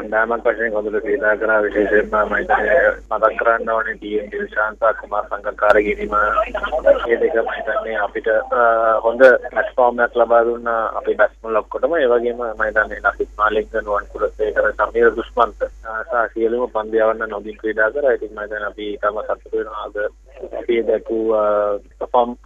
කණ්ඩායමක් වශයෙන් හොඳට ක්‍රීඩා කරා විශේෂයෙන්ම මම හිතන්නේ මතක් කරන්න ඕනේ ටීඑම් දිල්ෂාන්ත කුමාර සංගකාර ගිරිම ඒ දෙක මම හිතන්නේ අපිට හොඳ ප්ලැට්ෆෝම් එකක් ලබා දුන්නා අපේ බැස්මන් ඔක්කොටම. ඒ වගේම මම හිතන්නේ ලසිත් මාලිංග නුවන් කුලසේකර සමීර දුෂ්මන්ත සහ සියලුම පන්දියවන්න නොදින් ක්‍රීඩා කරා ඉතින් මම හිතන්නේ අපි ඊටම සතුටු වෙනවා. අද අපි දැකූ පර්ෆෝම්